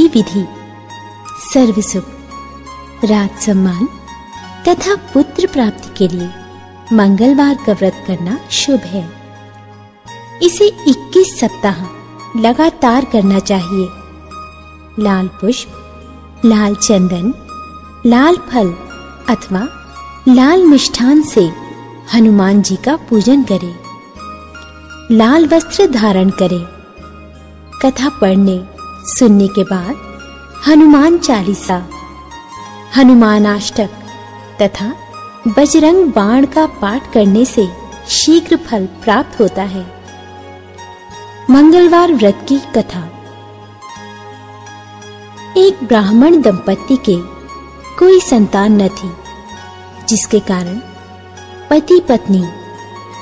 की विधि। सर्व सुख राज सम्मान तथा पुत्र प्राप्ति के लिए मंगलवार का व्रत करना शुभ है। इसे 21 सप्ताह लगातार करना चाहिए। लाल पुष्प, लाल चंदन, लाल फल अथवा लाल मिष्ठान से हनुमान जी का पूजन करें। लाल वस्त्र धारण करें। कथा पढ़ने सुनने के बाद हनुमान चालीसा, हनुमान अष्टक तथा बजरंग बाण का पाठ करने से शीघ्र फल प्राप्त होता है। मंगलवार व्रत की कथा। एक ब्राह्मण दंपति के कोई संतान न थी, जिसके कारण पति पत्नी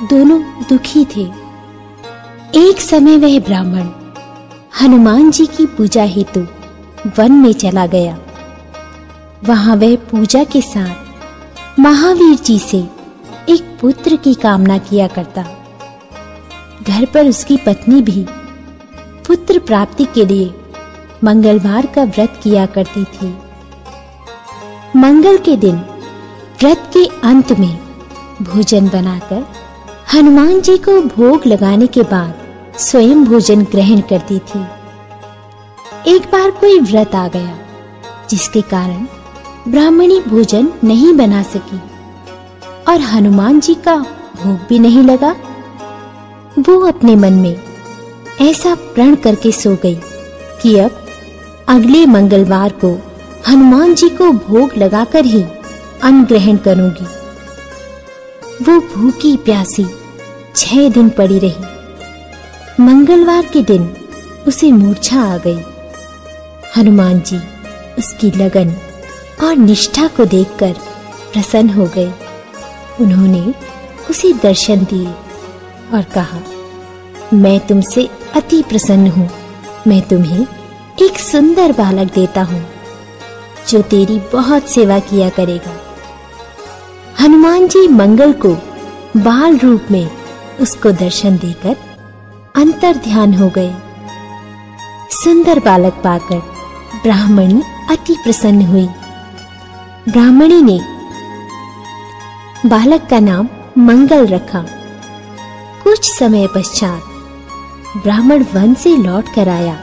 दोनों दुखी थे। एक समय वह ब्राह्मण हनुमान जी की पूजा हेतु वन में चला गया। वहाँ वह पूजा के साथ महावीर जी से एक पुत्र की कामना किया करता। घर पर उसकी पत्नी भी पुत्र प्राप्ति के लिए मंगलवार का व्रत किया करती थी। मंगल के दिन व्रत के अंत में भोजन बनाकर हनुमान जी को भोग लगाने के बाद स्वयं भोजन ग्रहण करती थी। एक बार कोई व्रत आ गया, जिसके कारण ब्राह्मणी भोजन नहीं बना सकी और हनुमान जी का भोग भी नहीं लगा। वो अपने मन में ऐसा प्रण करके सो गई कि अब अगले मंगलवार को हनुमान जी को भोग लगाकर ही अन्न ग्रहण करूँगी। वो भूखी प्यासी छह दिन पड़ी रही। मंगलवार के दिन उसे मूर्छा आ गई। हनुमान जी उसकी लगन और निष्ठा को देखकर प्रसन्न हो गए। उन्होंने उसे दर्शन दिए और कहा, मैं तुमसे अति प्रसन्न हूँ। मैं तुम्हें एक सुंदर बालक देता हूँ, जो तेरी बहुत सेवा किया करेगा। हनुमान जी मंगल को बाल रूप में उसको दर्शन देकर अंतर ध्यान हो गए। सुंदर बालक पाकर ब्राह्मणी अति प्रसन्न हुई। ब्राह्मणी ने बालक का नाम मंगल रखा। कुछ समय पश्चात ब्राह्मण वन से लौट कर आया।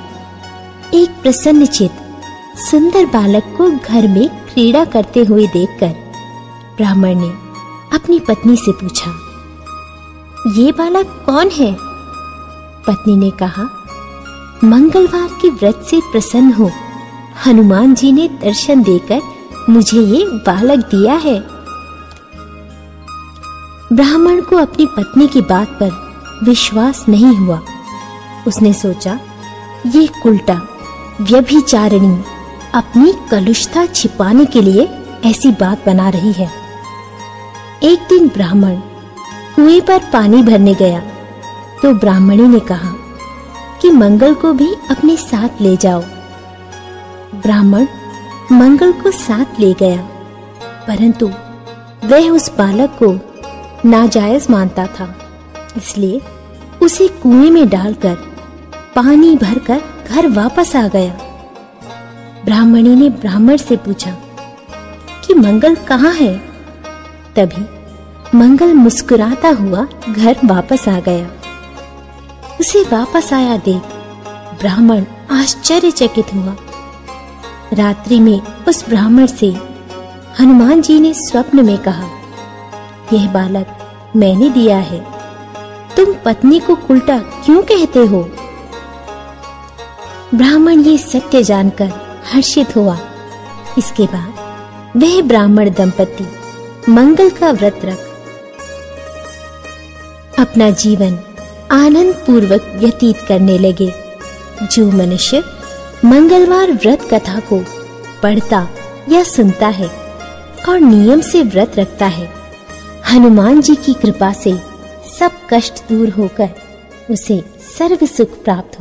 एक प्रसन्न चित सुंदर बालक को घर में क्रीड़ा करते हुए देखकर ब्राह्मण ने अपनी पत्नी से पूछा, ये बालक कौन है? पत्नी ने कहा, मंगलवार के व्रत से प्रसन्न हो। हनुमान जी ने दर्शन देकर मुझे ये बालक दिया है। ब्राह्मण को अपनी पत्नी की बात पर विश्वास नहीं हुआ। उसने सोचा, ये उल्टा व्यभिचारिणी अपनी कलुषता छिपाने के लिए ऐसी बात बना रही है। एक दिन ब्राह्मण कुएँ पर पानी भरने गया। तो ब्राह्मणी ने कहा कि मंगल को भी अपने साथ ले जाओ। ब्राह्मण मंगल को साथ ले गया, परंतु वह उस बालक को नाजायज मानता था, इसलिए उसे कुएँ में डालकर पानी भरकर घर वापस आ गया। ब्राह्मणी ने ब्राह्मण से पूछा कि मंगल कहाँ है? तभी मंगल मुस्कुराता हुआ घर वापस आ गया। उसे वापस आया देख। ब्राह्मण आश्चर्यचकित हुआ। रात्रि में उस ब्राह्मण से हनुमान जी ने स्वप्न में कहा, यह बालक मैंने दिया है। तुम पत्नी को उल्टा क्यों कहते हो? ब्राह्मण ये सत्य जानकर हर्षित हुआ। इसके बाद वह ब्राह्मण दंपति मंगल का व्रत रख, अपना जीवन आनंद पूर्वक व्यतीत करने लगे। जो मनुष्य मंगलवार व्रत कथा को पढ़ता या सुनता है और नियम से व्रत रखता है, हनुमान जी की कृपा से सब कष्ट दूर होकर उसे सर्व सुख प्राप्त